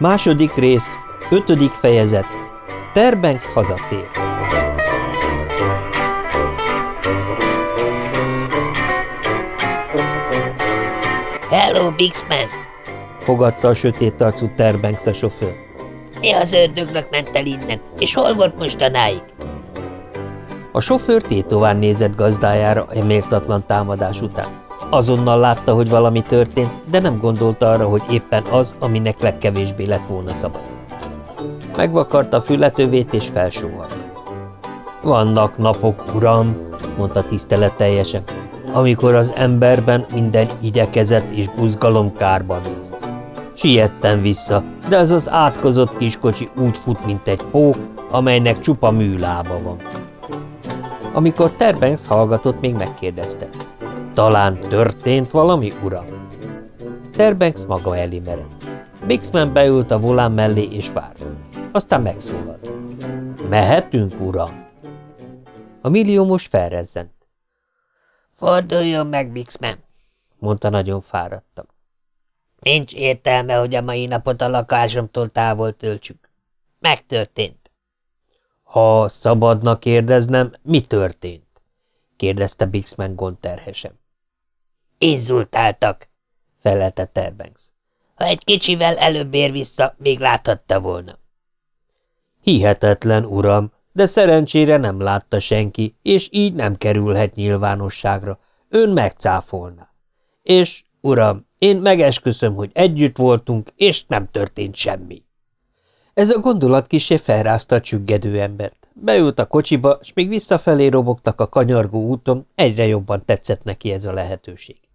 Második rész, ötödik fejezet. Terbanks hazatér. Hello, Bixman! Fogadta a sötét arcú Terbanks a sofőr. Mi az ördögnek ment el innen, és hol volt mostanáig? A sofőr tétován nézett gazdájára a méltatlan támadás után. Azonnal látta, hogy valami történt, de nem gondolta arra, hogy éppen az, aminek legkevésbé lett volna szabad. Megvakarta a fületövét és felsóhalt. Vannak napok, uram, mondta tiszteletteljesen, amikor az emberben minden igyekezet és buzgalom kárba néz. Siettem vissza, de az az átkozott kiskocsi úgy fut, mint egy pók, amelynek csupa műlába van. Amikor Terbanks hallgatott, még megkérdezte. Talán történt valami, uram? Terbanks maga elé merett. Bixman beült a volán mellé és várt. Aztán megszólalt. Mehetünk, uram? A milliómos felrezzent. Forduljon meg, Bixman, mondta nagyon fáradtam. Nincs értelme, hogy a mai napot a lakásomtól távol töltsük. Megtörtént. Ha szabadna kérdeznem, mi történt? kérdezte Bixman gondterhesen. Inzultáltak, felelte Terbanks. Ha egy kicsivel előbb ér vissza, még láthatta volna. Hihetetlen, uram, de szerencsére nem látta senki, és így nem kerülhet nyilvánosságra. Ön megcáfolna. És, uram, én megesküszöm, hogy együtt voltunk, és nem történt semmi. Ez a gondolat kisé felrázta a csüggedő embert. Beült a kocsiba, és még visszafelé robogtak a kanyargó úton, egyre jobban tetszett neki ez a lehetőség.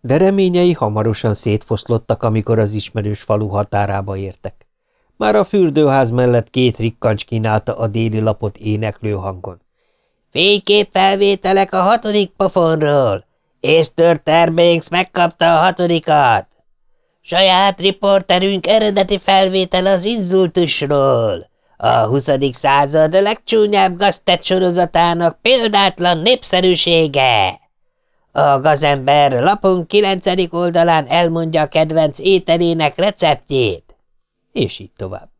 De reményei hamarosan szétfoszlottak, amikor az ismerős falu határába értek. Már a fürdőház mellett két rikkancs kínálta a déli lapot éneklő hangon. felvételek a hatodik pofonról, és Tör Terbanks megkapta a hatodikat. Saját riporterünk eredeti felvétel az inzultusról. A 20. század legcsúnyább gaztett sorozatának példátlan népszerűsége. A gazember lapon 9. oldalán elmondja a kedvenc ételének receptjét. És így tovább.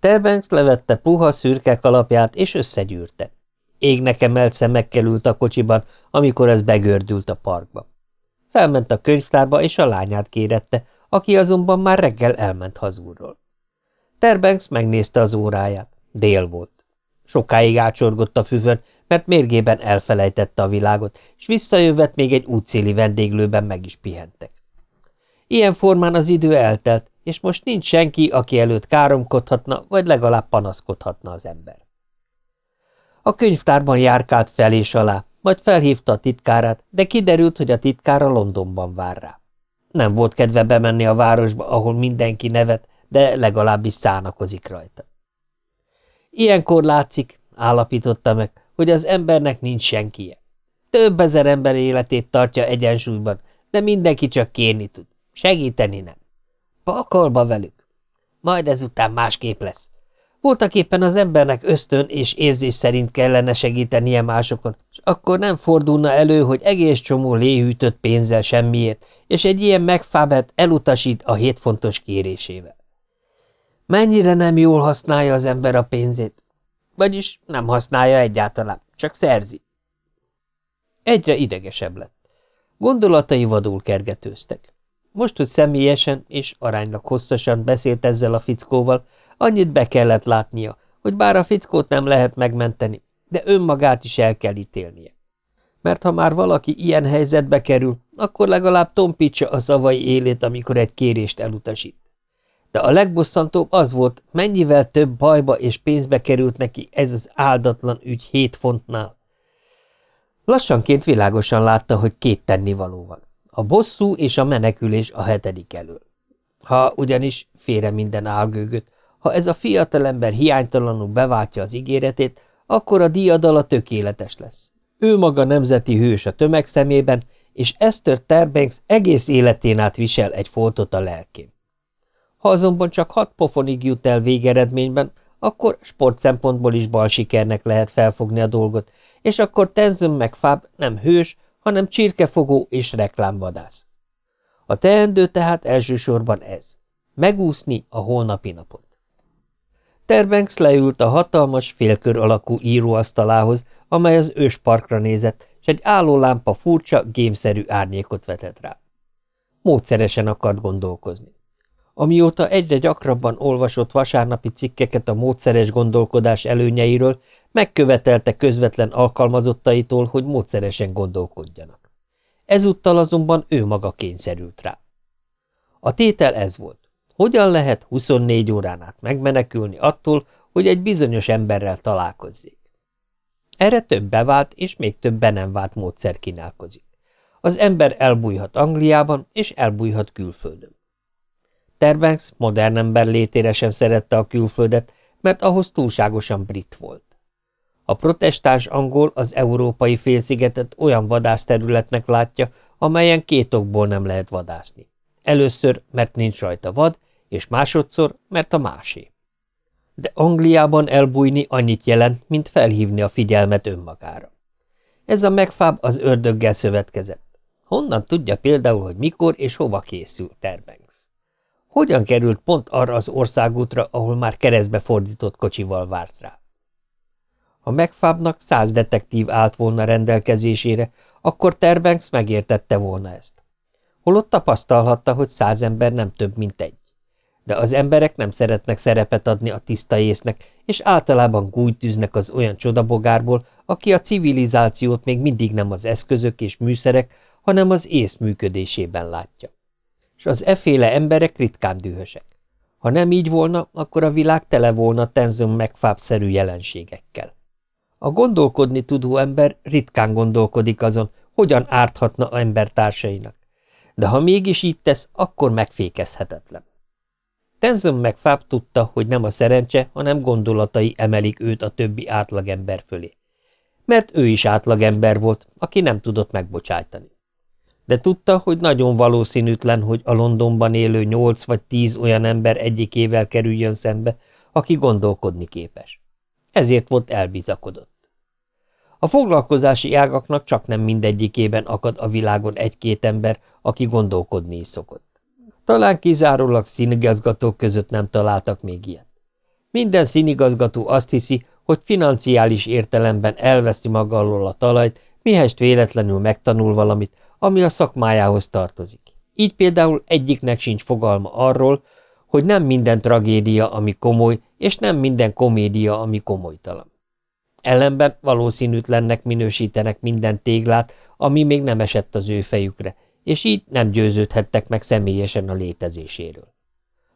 Terbanks levette puha szürke kalapját, és összegyűrte. Égnek emelt szemekkel ült a kocsiban, amikor ez begördült a parkba. Felment a könyvtárba, és a lányát kérette, aki azonban már reggel elment hazúrról. Terbanks megnézte az óráját. Dél volt. Sokáig ácsorgott a füvön, mert mérgében elfelejtette a világot, és visszajövet még egy útszéli vendéglőben meg is pihentek. Ilyen formán az idő eltelt, és most nincs senki, aki előtt káromkodhatna, vagy legalább panaszkodhatna az ember. A könyvtárban járkált fel és alá, majd felhívta a titkárát, de kiderült, hogy a titkára Londonban vár rá. Nem volt kedve bemenni a városba, ahol mindenki nevet, de legalábbis szánakozik rajta. Ilyenkor látszik, állapította meg, hogy az embernek nincs senkije. Több ezer ember életét tartja egyensúlyban, de mindenki csak kérni tud, segíteni nem. Pakolba velük. Majd ezután másképp lesz. Voltak éppen az embernek ösztön és érzés szerint kellene segítenie másokon, és akkor nem fordulna elő, hogy egész csomó léhűtött pénzzel semmiért, és egy ilyen megfábet elutasít a hétfontos kérésével. Mennyire nem jól használja az ember a pénzét? Vagyis nem használja egyáltalán, csak szerzi. Egyre idegesebb lett. Gondolatai vadul kergetőztek. Most, hogy személyesen és aránylag hosszasan beszélt ezzel a fickóval, annyit be kellett látnia, hogy bár a fickót nem lehet megmenteni, de önmagát is el kell ítélnie. Mert ha már valaki ilyen helyzetbe kerül, akkor legalább tompítsa a szavai élét, amikor egy kérést elutasít. De a legbosszantóbb az volt, mennyivel több bajba és pénzbe került neki ez az áldatlan ügy hét fontnál. Lassanként világosan látta, hogy két tennivaló van. A bosszú és a menekülés a hetedik elől. Ha ugyanis, félre minden álgőgöt, ha ez a fiatalember hiánytalanul beváltja az ígéretét, akkor a diadala tökéletes lesz. Ő maga nemzeti hős a tömeg szemében, és Esther Terbanks egész életén át visel egy foltot a lelkén. Ha azonban csak hat pofonig jut el végeredményben, akkor sport szempontból is bal sikernek lehet felfogni a dolgot, és akkor Tenzön meg Fáb nem hős, hanem csirkefogó és reklámvadász. A teendő tehát elsősorban ez. megúszni a holnapi napot. Terbanks leült a hatalmas, félkör alakú íróasztalához, amely az ősparkra nézett, és egy állólámpa furcsa, gémszerű árnyékot vetett rá. Módszeresen akart gondolkozni. Amióta egyre gyakrabban olvasott vasárnapi cikkeket a módszeres gondolkodás előnyeiről, megkövetelte közvetlen alkalmazottaitól, hogy módszeresen gondolkodjanak. Ezúttal azonban ő maga kényszerült rá. A tétel ez volt. Hogyan lehet 24 órán át megmenekülni attól, hogy egy bizonyos emberrel találkozzék? Erre több bevált és még több be nem vált módszer kínálkozik. Az ember elbújhat Angliában, és elbújhat külföldön. Terbanks modern ember létére sem szerette a külföldet, mert ahhoz túlságosan brit volt. A protestáns angol az európai félszigetet olyan vadászterületnek látja, amelyen két okból nem lehet vadászni. Először, mert nincs rajta vad, és másodszor, mert a másé. De Angliában elbújni annyit jelent, mint felhívni a figyelmet önmagára. Ez a megfáb az ördöggel szövetkezett. Honnan tudja például, hogy mikor és hova készül Terbanks? Hogyan került pont arra az országútra, ahol már keresztbe fordított kocsival várt rá? Ha megfábnak száz detektív állt volna rendelkezésére, akkor Terbanks megértette volna ezt. Holott tapasztalhatta, hogy száz ember nem több, mint egy de az emberek nem szeretnek szerepet adni a tiszta észnek, és általában gújt tűznek az olyan csodabogárból, aki a civilizációt még mindig nem az eszközök és műszerek, hanem az ész működésében látja. És az eféle emberek ritkán dühösek. Ha nem így volna, akkor a világ tele volna tenzon megfábszerű jelenségekkel. A gondolkodni tudó ember ritkán gondolkodik azon, hogyan árthatna embertársainak, de ha mégis így tesz, akkor megfékezhetetlen. Tenzon meg Fáb tudta, hogy nem a szerencse, hanem gondolatai emelik őt a többi átlagember fölé. Mert ő is átlagember volt, aki nem tudott megbocsájtani. De tudta, hogy nagyon valószínűtlen, hogy a Londonban élő nyolc vagy tíz olyan ember egyikével kerüljön szembe, aki gondolkodni képes. Ezért volt elbizakodott. A foglalkozási ágaknak csak nem mindegyikében akad a világon egy-két ember, aki gondolkodni is szokott. Talán kizárólag színigazgatók között nem találtak még ilyet. Minden színigazgató azt hiszi, hogy financiális értelemben elveszi maga alól a talajt, mihest véletlenül megtanul valamit, ami a szakmájához tartozik. Így például egyiknek sincs fogalma arról, hogy nem minden tragédia, ami komoly, és nem minden komédia, ami komolytalan. Ellenben valószínűtlennek minősítenek minden téglát, ami még nem esett az ő fejükre, és így nem győződhettek meg személyesen a létezéséről.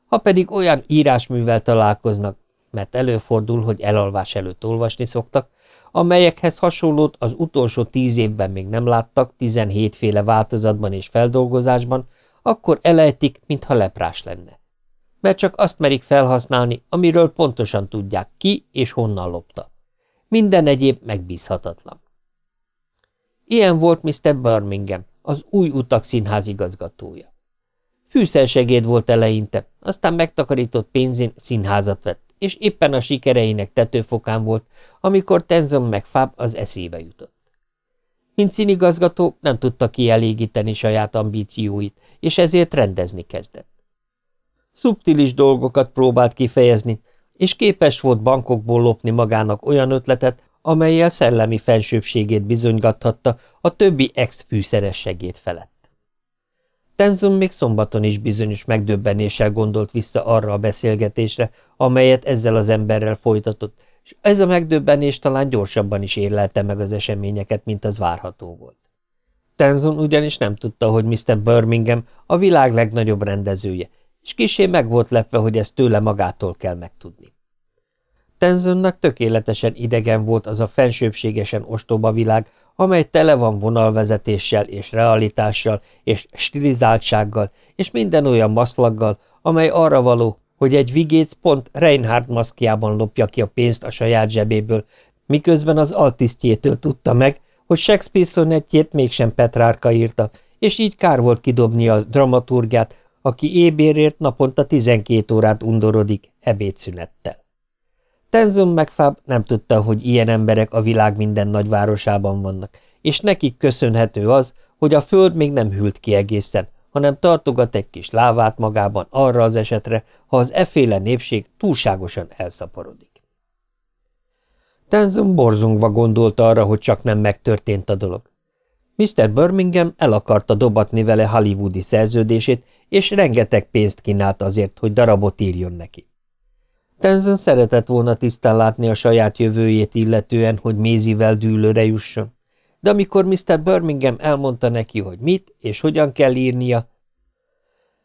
Ha pedig olyan írásművel találkoznak, mert előfordul, hogy elalvás előtt olvasni szoktak, amelyekhez hasonlót az utolsó tíz évben még nem láttak 17 féle változatban és feldolgozásban, akkor elejtik, mintha leprás lenne. Mert csak azt merik felhasználni, amiről pontosan tudják ki és honnan lopta. Minden egyéb megbízhatatlan. Ilyen volt Mr. Birmingham, az új utak színház igazgatója. Fűszersegéd volt eleinte, aztán megtakarított pénzén színházat vett, és éppen a sikereinek tetőfokán volt, amikor Tenzon meg Fáb az eszébe jutott. Mint színigazgató nem tudta kielégíteni saját ambícióit, és ezért rendezni kezdett. Szubtilis dolgokat próbált kifejezni, és képes volt bankokból lopni magának olyan ötletet, amelyel szellemi fensőbségét bizonygathatta a többi ex-fűszeres segéd felett. Tenzon még szombaton is bizonyos megdöbbenéssel gondolt vissza arra a beszélgetésre, amelyet ezzel az emberrel folytatott, és ez a megdöbbenés talán gyorsabban is érlelte meg az eseményeket, mint az várható volt. Tenzon ugyanis nem tudta, hogy Mr. Birmingham a világ legnagyobb rendezője, és kisé meg volt lepve, hogy ezt tőle magától kell megtudni. Tenzonnak tökéletesen idegen volt az a fensőbségesen ostoba világ, amely tele van vonalvezetéssel és realitással és stilizáltsággal és minden olyan maszlaggal, amely arra való, hogy egy vigéc pont Reinhard maszkjában lopja ki a pénzt a saját zsebéből, miközben az altisztjétől tudta meg, hogy Shakespeare szonettjét mégsem Petrárka írta, és így kár volt kidobni a dramaturgát, aki ébérért naponta 12 órát undorodik ebédszünettel. Tenzon megfáb nem tudta, hogy ilyen emberek a világ minden nagyvárosában vannak, és nekik köszönhető az, hogy a föld még nem hűlt ki egészen, hanem tartogat egy kis lávát magában arra az esetre, ha az efféle népség túlságosan elszaporodik. Tenzon borzongva gondolt arra, hogy csak nem megtörtént a dolog. Mr. Birmingham el akarta dobatni vele hollywoodi szerződését, és rengeteg pénzt kínált azért, hogy darabot írjon neki. Tenzon szeretett volna tisztán látni a saját jövőjét illetően, hogy Mézivel dűlőre jusson, de amikor Mr. Birmingham elmondta neki, hogy mit és hogyan kell írnia,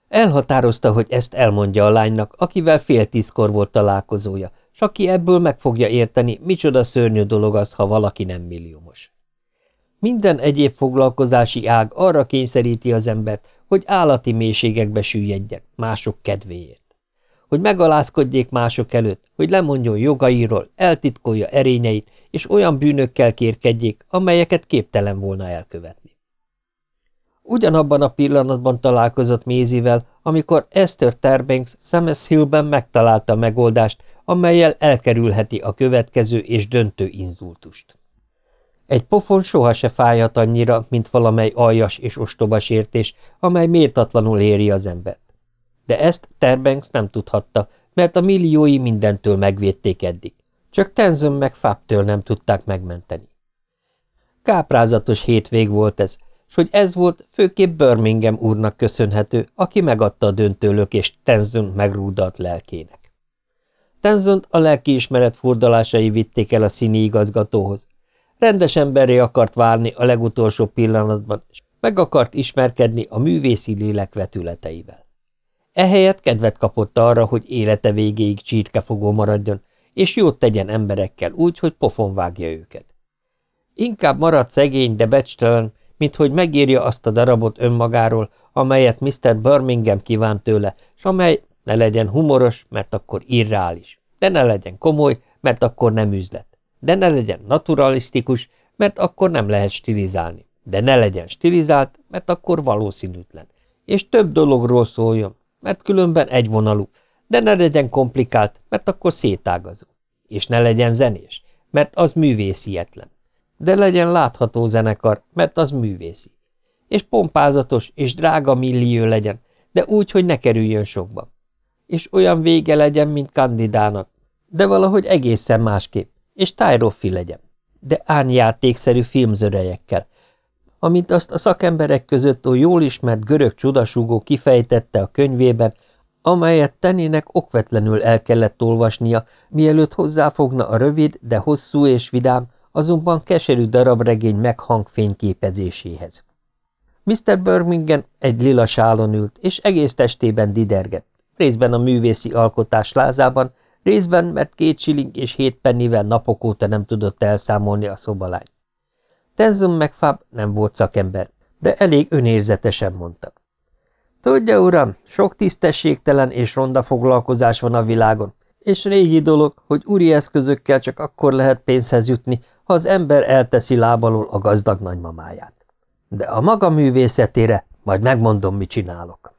elhatározta, hogy ezt elmondja a lánynak, akivel fél tízkor volt találkozója, s aki ebből meg fogja érteni, micsoda szörnyű dolog az, ha valaki nem milliómos. Minden egyéb foglalkozási ág arra kényszeríti az embert, hogy állati mélységekbe süllyedjen mások kedvéért. Hogy megalázkodjék mások előtt, hogy lemondjon jogairól, eltitkolja erényeit, és olyan bűnökkel kérkedjék, amelyeket képtelen volna elkövetni. Ugyanabban a pillanatban találkozott Mézivel, amikor Esther Terbanks Sames Hillben megtalálta megoldást, amelyel elkerülheti a következő és döntő inzultust. Egy pofon soha se fájhat annyira, mint valamely aljas és ostoba sértés, amely méltatlanul éri az embert. De ezt Terbanks nem tudhatta, mert a milliói mindentől megvédték eddig. Csak Tenzön meg Fáptől nem tudták megmenteni. Káprázatos hétvég volt ez, s hogy ez volt főképp Birmingham úrnak köszönhető, aki megadta a döntőlökést Tenzön megrúdalt lelkének. Tenzont a lelkiismeret furdalásai vitték el a színi igazgatóhoz. Rendes emberré akart várni a legutolsó pillanatban, és meg akart ismerkedni a művészi lélek vetületeivel. Ehelyett kedvet kapott arra, hogy élete végéig csirkefogó maradjon, és jót tegyen emberekkel úgy, hogy pofon vágja őket. Inkább marad szegény, de becstelen, mint hogy megírja azt a darabot önmagáról, amelyet Mr. Birmingham kíván tőle, s amely ne legyen humoros, mert akkor irreális, de ne legyen komoly, mert akkor nem üzlet, de ne legyen naturalisztikus, mert akkor nem lehet stilizálni, de ne legyen stilizált, mert akkor valószínűtlen, és több dologról szóljon, mert különben egyvonalú, de ne legyen komplikált, mert akkor szétágazó, és ne legyen zenés, mert az művészietlen, de legyen látható zenekar, mert az művészi, és pompázatos és drága millió legyen, de úgy, hogy ne kerüljön sokba, és olyan vége legyen, mint kandidának, de valahogy egészen másképp, és tájroffi legyen, de árnyjátékszerű filmzörejekkel, amint azt a szakemberek között oly jól ismert görög csodasúgó kifejtette a könyvében, amelyet Tenének okvetlenül el kellett olvasnia, mielőtt hozzáfogna a rövid, de hosszú és vidám, azonban keserű darabregény meghang fényképezéséhez. Mr. Birmingham egy lila sálon ült, és egész testében didergett, részben a művészi alkotás lázában, részben, mert két csilling és hét pennivel napok óta nem tudott elszámolni a szobalány. Tenzon meg Fab nem volt szakember, de elég önérzetesen mondta. Tudja, uram, sok tisztességtelen és ronda foglalkozás van a világon, és régi dolog, hogy úri eszközökkel csak akkor lehet pénzhez jutni, ha az ember elteszi lábalól a gazdag nagymamáját. De a maga művészetére majd megmondom, mit csinálok.